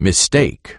mistake.